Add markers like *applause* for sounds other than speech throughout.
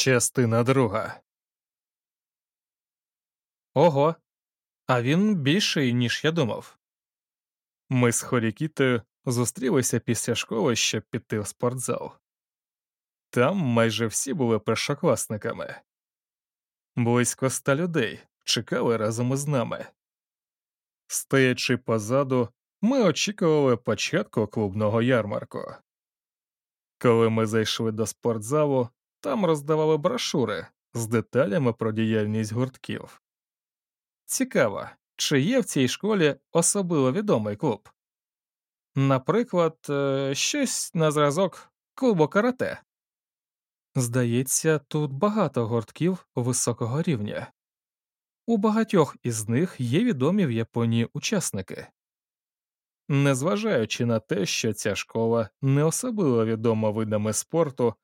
Частина друга. Ого. А він більший, ніж я думав. Ми з Хорікітою зустрілися після школи, щоб піти в спортзал. Там майже всі були першокласниками. Близько ста людей чекали разом із нами. Стоячи позаду, ми очікували початку клубного ярмарку. Коли ми зайшли до спортзалу, там роздавали брошури з деталями про діяльність гуртків. Цікаво, чи є в цій школі особливо відомий клуб? Наприклад, е, щось на зразок клубу карате. Здається, тут багато гуртків високого рівня. У багатьох із них є відомі в Японії учасники. Незважаючи на те, що ця школа не особливо відома видами спорту,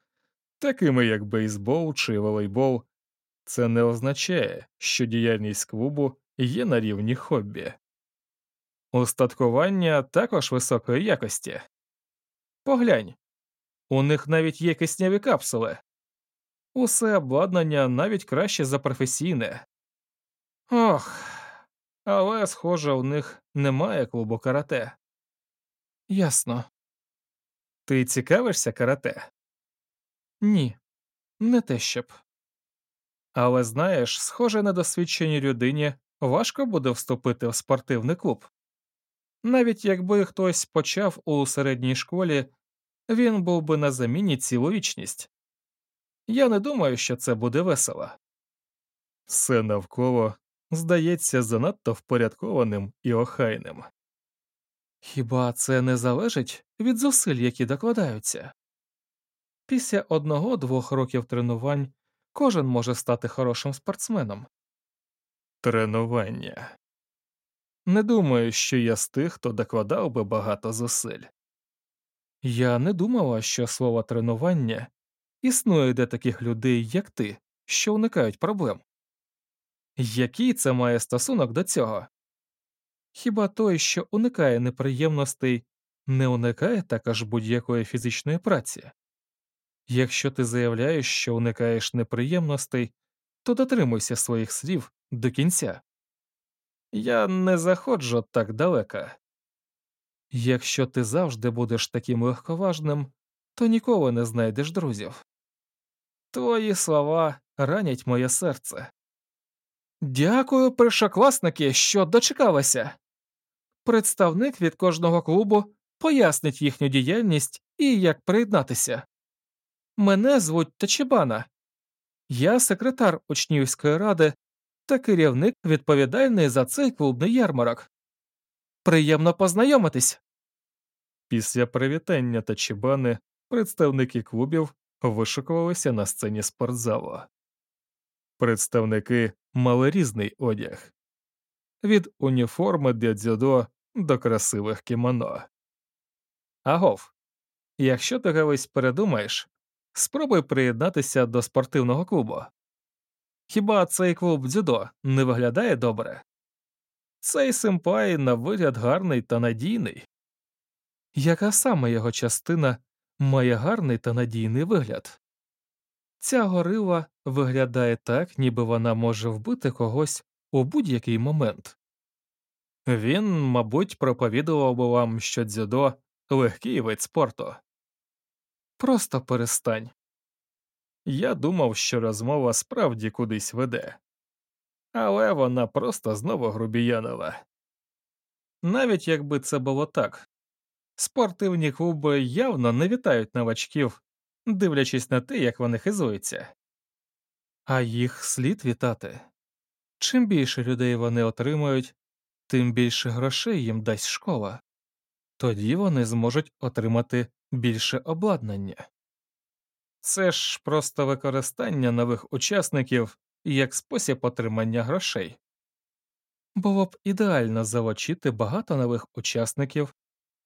такими як бейсбол чи волейбол, це не означає, що діяльність клубу є на рівні хобі. Устаткування також високої якості. Поглянь, у них навіть є кисняві капсули, усе обладнання навіть краще за професійне. Ох, але, схоже, у них немає клубу карате. Ясно. Ти цікавишся карате? Ні, не те щоб. Але знаєш, схоже, на досвідченій людині важко буде вступити в спортивний клуб. Навіть якби хтось почав у середній школі, він був би на заміні цілу вічність. Я не думаю, що це буде весело. Все навколо здається занадто впорядкованим і охайним. Хіба це не залежить від зусиль, які докладаються? Після одного-двох років тренувань кожен може стати хорошим спортсменом. Тренування. Не думаю, що я з тих, хто докладав би багато зусиль. Я не думала, що слово тренування існує для таких людей, як ти, що уникають проблем. Який це має стосунок до цього? Хіба той, що уникає неприємностей, не уникає також будь-якої фізичної праці? Якщо ти заявляєш, що уникаєш неприємностей, то дотримуйся своїх слів до кінця. Я не заходжу так далеко. Якщо ти завжди будеш таким легковажним, то ніколи не знайдеш друзів. Твої слова ранять моє серце. Дякую, першокласники, що дочекалися. Представник від кожного клубу пояснить їхню діяльність і як приєднатися. Мене звуть Тачібана. Я секретар учнівської ради та керівник відповідальний за цей клубний ярмарок. Приємно познайомитись. Після привітання Тачібани представники клубів вишукувалися на сцені спортзалу. Представники мали різний одяг від уніформи для дзюдо до красивих кімоно. Агов, якщо ти колись передумаєш, спробуй приєднатися до спортивного клубу. Хіба цей клуб дзюдо не виглядає добре? Цей симпай на вигляд гарний та надійний. Яка саме його частина має гарний та надійний вигляд? Ця горила виглядає так, ніби вона може вбити когось у будь-який момент. Він, мабуть, проповідував би вам, що дзюдо легкий вид спорту. Просто перестань. Я думав, що розмова справді кудись веде, але вона просто знову грубіянова. Навіть якби це було так, спортивні клуби явно не вітають новачків, дивлячись на те, як вони хизуються, а їх слід вітати. Чим більше людей вони отримують, тим більше грошей їм дасть школа, тоді вони зможуть отримати більше обладнання. Це ж просто використання нових учасників як спосіб отримання грошей. Було б ідеально залучити багато нових учасників,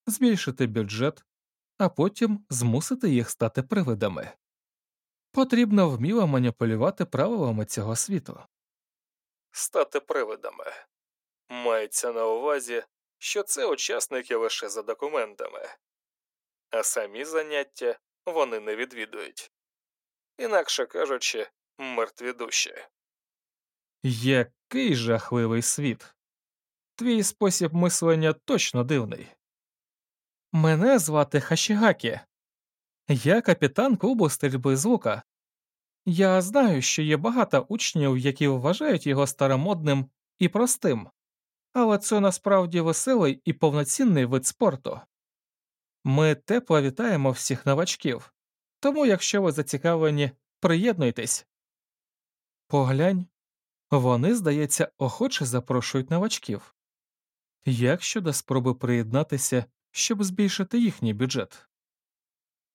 збільшити бюджет, а потім змусити їх стати привидами. Потрібно вміло маніпулювати правилами цього світу. Стати привидами мається на увазі, що це учасники лише за документами, а самі заняття вони не відвідують. інакше кажучи, мертві душі. Який жахливий світ. Твій спосіб мислення точно дивний. Мене звати Хашігакі. Я капітан клубу стрільби з лука. Я знаю, що є багато учнів, які вважають його старомодним і простим, але це насправді веселий і повноцінний вид спорту. Ми тепло вітаємо всіх новачків, тому, якщо ви зацікавлені, приєднуйтесь. Поглянь, вони, здається, охоче запрошують новачків. Як щодо спроби приєднатися, щоб збільшити їхній бюджет?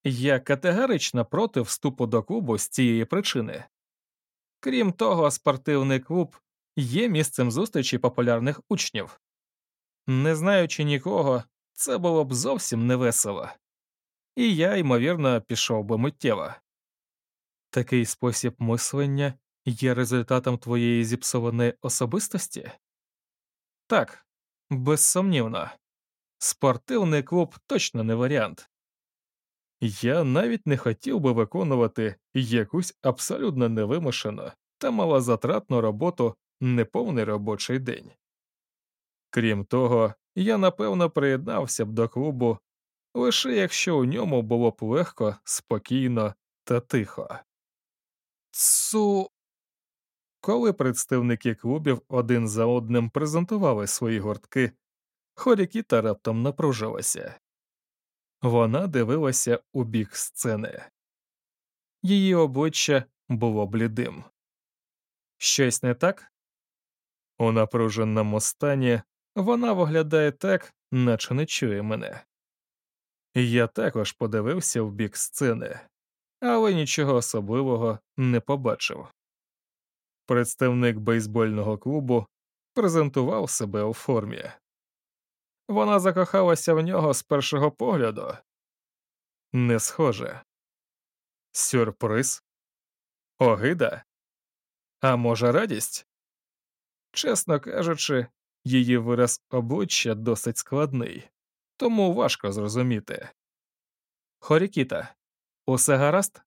Я категорично проти вступу до клубу з цієї причини. Крім того, спортивний клуб є місцем зустрічі популярних учнів. Не знаючи нікого, це було б зовсім невесело, і я, ймовірно, пішов би миттєво. Такий спосіб мислення є результатом твоєї зіпсованої особистості? Так, безсумнівно, спортивний клуб точно не варіант. Я навіть не хотів би виконувати якусь абсолютно невимушену та малозатратну роботу неповний робочий день. Крім того, я напевно приєднався б до клубу лише якщо у ньому було б легко, спокійно та тихо. Цу. Коли представники клубів один за одним презентували свої гуртки, Хорікіта раптом напружилася. Вона дивилася у бік сцени. Її обличчя було блідим. Щось не так? У напруженому стані вона виглядає так, наче не чує мене. Я також подивився в бік сцени, але нічого особливого не побачив. Представник бейсбольного клубу презентував себе у формі. Вона закохалася в нього з першого погляду. Не схоже. Сюрприз? Огида? А може, радість? Чесно кажучи, її вираз обличчя досить складний, тому важко зрозуміти. Хорікіта, усе гаразд?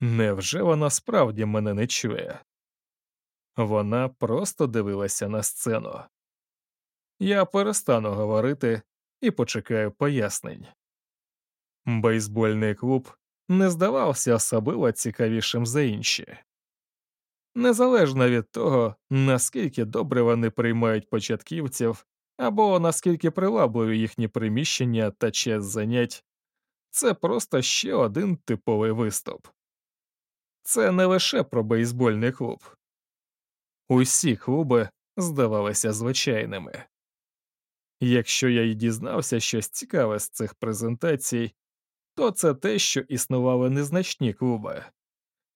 Невже вона справді мене не чує? Вона просто дивилася на сцену. Я перестану говорити і почекаю пояснень. Бейсбольний клуб не здавався особливо цікавішим за інші. Незалежно від того, наскільки добре вони приймають початківців або наскільки привабливі їхні приміщення та час занять, це просто ще один типовий виступ. Це не лише про бейсбольний клуб. Усі клуби здавалися звичайними. Якщо я й дізнався щось цікаве з цих презентацій, то це те, що існували незначні клуби,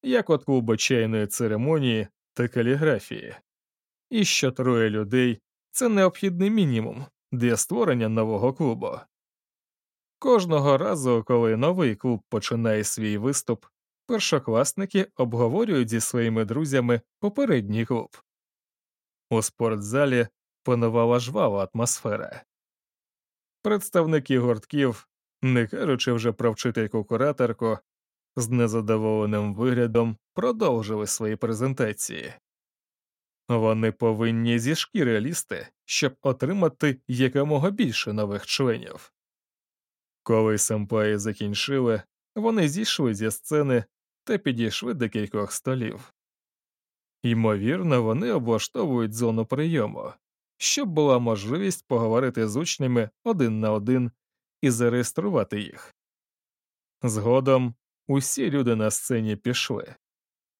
як от клуби чайної церемонії та каліграфії, і що троє людей це необхідний мінімум для створення нового клубу. Кожного разу, коли новий клуб починає свій виступ, першокласники обговорюють зі своїми друзями попередній клуб. У спортзалі панувала жвава атмосфера. Представники гуртків, не кажучи вже про вчительку кураторку, з незадоволеним виглядом продовжили свої презентації. Вони повинні зі шкіри лізти, щоб отримати якомога більше нових членів. Коли семпаї закінчили, вони зійшли зі сцени та підійшли до кількох столів. Ймовірно, вони облаштовують зону прийому, щоб була можливість поговорити з учнями один на один і зареєструвати їх. Згодом усі люди на сцені пішли,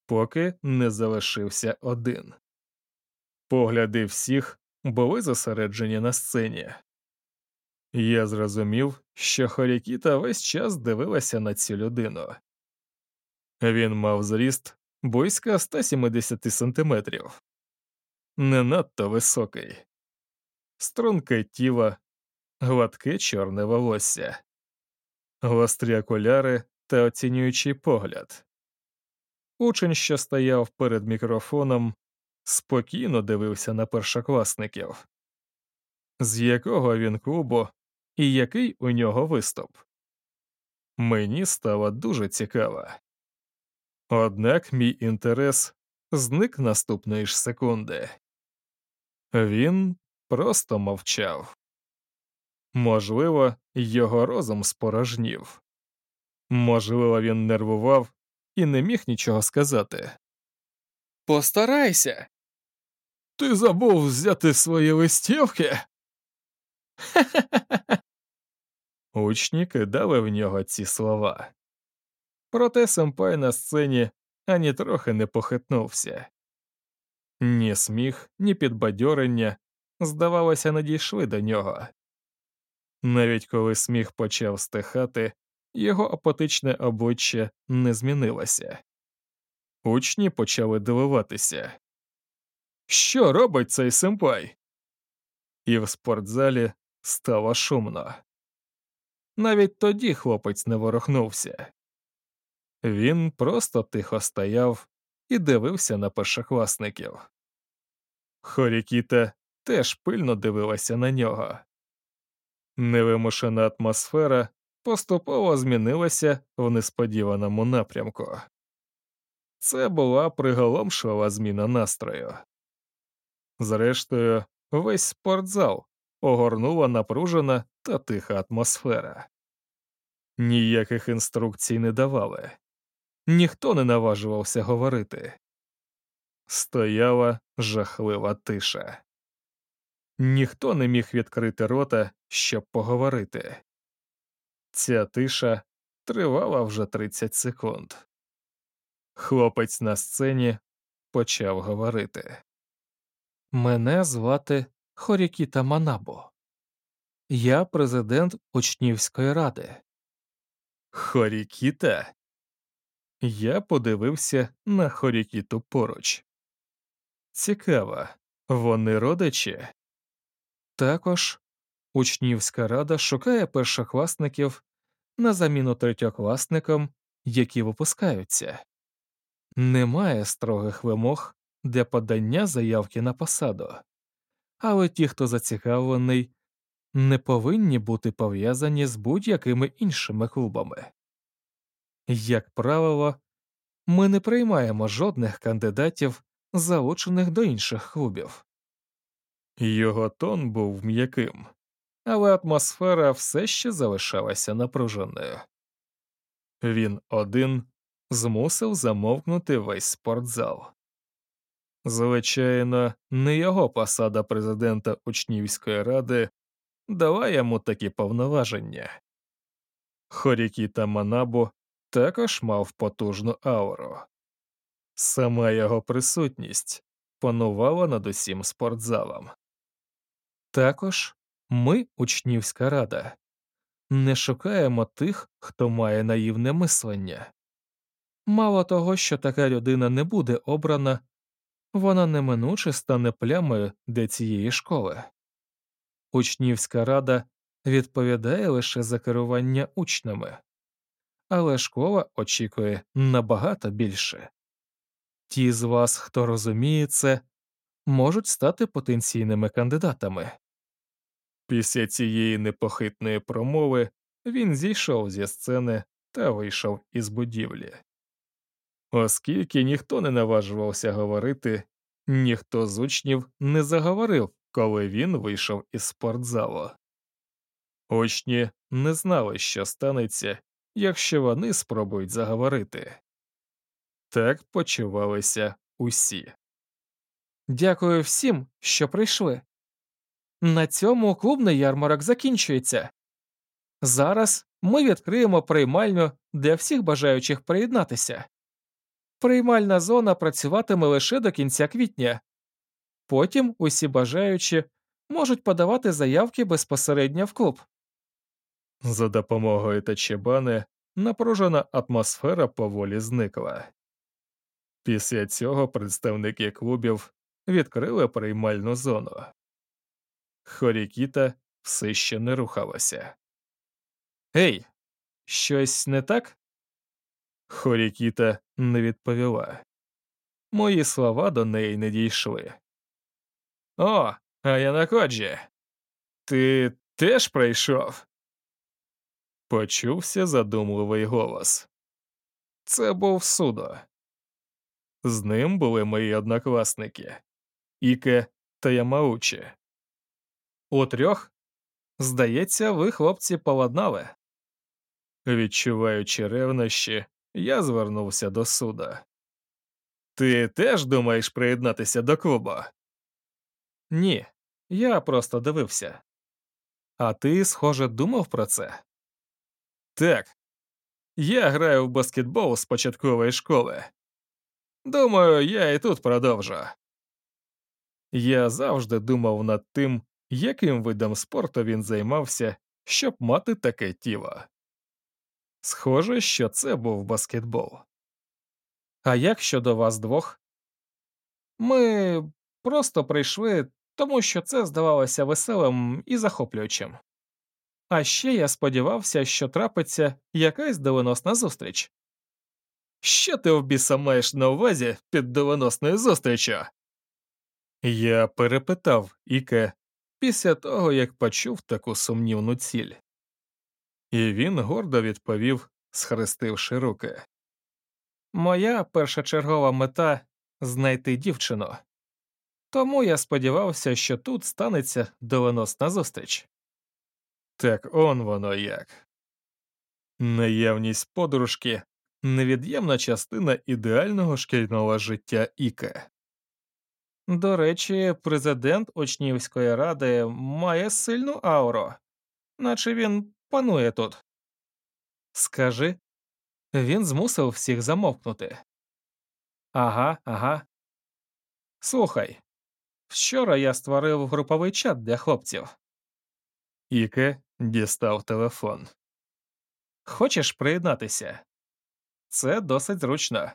поки не залишився один. Погляди всіх були зосереджені на сцені. Я зрозумів, що Хорікіта весь час дивилася на цю людину. Він мав зріст близько 170 сантиметрів, не надто високий, струнке тіло, гладке чорне волосся, гострі окуляри та оцінюючий погляд. Учень, що стояв перед мікрофоном, спокійно дивився на першокласників, з якого він клубу і який у нього виступ. Мені стало дуже цікаво. Однак мій інтерес зник наступної ж секунди. Він просто мовчав. Можливо, його розум спорожнів. Можливо, він нервував і не міг нічого сказати. Постарайся. Ти забув взяти свої листівки. *laughs* Учні кидали в нього ці слова. Проте Семпай на сцені ані трохи не похитнувся. Ні сміх, ні підбадьорення, здавалося, не дійшли до нього. Навіть коли сміх почав стихати, його апатичне обличчя не змінилося. Учні почали дивуватися. Що робить цей семпай? І в спортзалі стало шумно. Навіть тоді хлопець не ворухнувся. Він просто тихо стояв і дивився на першокласників. Хорікіта теж пильно дивилася на нього. Невимушена атмосфера поступово змінилася в несподіваному напрямку. Це була приголомшлива зміна настрою. Зрештою, весь спортзал огорнула напружена та тиха атмосфера. Ніяких інструкцій не давали, ніхто не наважувався говорити. Стояла жахлива тиша. Ніхто не міг відкрити рота, щоб поговорити. Ця тиша тривала вже 30 секунд. Хлопець на сцені почав говорити. Мене звати Хорікіта Манабо. Я президент учнівської ради. Хорікіта? Я подивився на Хорікіту поруч. Цікаво, вони родичі. Також учнівська рада шукає першокласників на заміну третьокласникам, які випускаються. Немає строгих вимог для подання заявки на посаду, але ті, хто зацікавлений, не повинні бути пов'язані з будь-якими іншими клубами. Як правило, ми не приймаємо жодних кандидатів, залучених до інших клубів. Його тон був м'яким, але атмосфера все ще залишалася напруженою. Він один змусив замовкнути весь спортзал. Звичайно, не його посада президента учнівської ради дала йому такі повноваження. Хорікіта Манабу також мав потужну ауру. Сама його присутність панувала над усім спортзалом. Також ми, учнівська рада, не шукаємо тих, хто має наївне мислення. Мало того, що така людина не буде обрана, вона неминуче стане плямою для цієї школи. Учнівська рада відповідає лише за керування учнями, але школа очікує набагато більше. Ті з вас, хто розуміє це, можуть стати потенційними кандидатами. Після цієї непохитної промови він зійшов зі сцени та вийшов із будівлі. Оскільки ніхто не наважувався говорити, ніхто з учнів не заговорив, коли він вийшов із спортзалу. Учні не знали, що станеться, якщо вони спробують заговорити. Так почувалися усі. Дякую всім, що прийшли. На цьому клубний ярмарок закінчується. Зараз ми відкриємо приймальню для всіх бажаючих приєднатися. Приймальна зона працюватиме лише до кінця квітня. Потім усі бажаючі можуть подавати заявки безпосередньо в клуб. За допомогою Тачебани напружена атмосфера поволі зникла. Після цього представники клубів відкрили приймальну зону. Хорікіта все ще не рухалася. Гей, щось не так? Хорікіта не відповіла. Мої слова до неї не дійшли. О, а я Аянаходжі, ти теж прийшов? Почувся задумливий голос. Це був судо. З ним були мої однокласники Іке та Ямаучі. У трьох, здається, ви, хлопці, поладнали. Відчуваючи ревнощі, я звернувся до суда. Ти теж думаєш приєднатися до клубу? Ні, я просто дивився. А ти, схоже, думав про це? Так. Я граю в баскетбол з початкової школи. Думаю, я і тут продовжу. Я завжди думав над тим, яким видом спорту він займався, щоб мати таке тіло. Схоже, що це був баскетбол. А як щодо вас двох? Ми просто прийшли, тому що це здавалося веселим і захоплюючим. А ще я сподівався, що трапиться якась доленосна зустріч. Що ти в біса маєш на увазі під доленосною зустрічю? Я перепитав Іке після того, як почув таку сумнівну ціль. І він гордо відповів, схрестивши руки. Моя першочергова мета знайти дівчину. Тому я сподівався, що тут станеться доленосна зустріч. Так он воно як. Наявність подружки невід'ємна частина ідеального шкільного життя Іке. До речі, президент Учнівської ради має сильну ауру, наче він панує тут. Скажи, він змусив всіх замовкнути. Ага, ага. Слухай, вчора я створив груповий чат для хлопців. Іке дістав телефон. Хочеш приєднатися? Це досить зручно.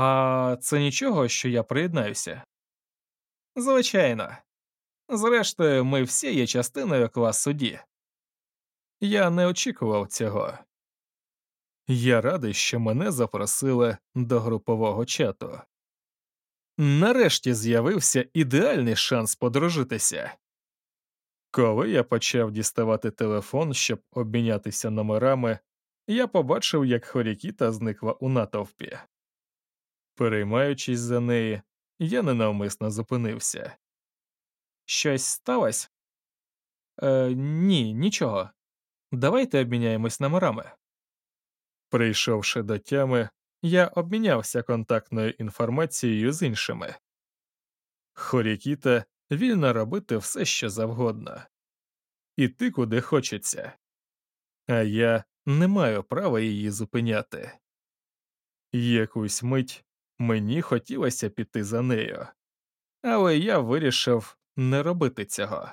А це нічого, що я приєднаюся? Звичайно. Зрештою, ми всі є частиною клас судді. Я не очікував цього. Я радий, що мене запросили до групового чату. Нарешті з'явився ідеальний шанс подружитися. Коли я почав діставати телефон, щоб обмінятися номерами, я побачив, як Хорікіта зникла у натовпі. Переймаючись за неї, я ненавмисно зупинився. Щось сталося? Е, Ні, нічого. Давайте обміняємось номерами. Прийшовши до тями, я обмінявся контактною інформацією з іншими. Хорікіта вільна робити все, що завгодно, іти куди хочеться, а я не маю права її зупиняти. Якусь мить мені хотілося піти за нею, але я вирішив не робити цього.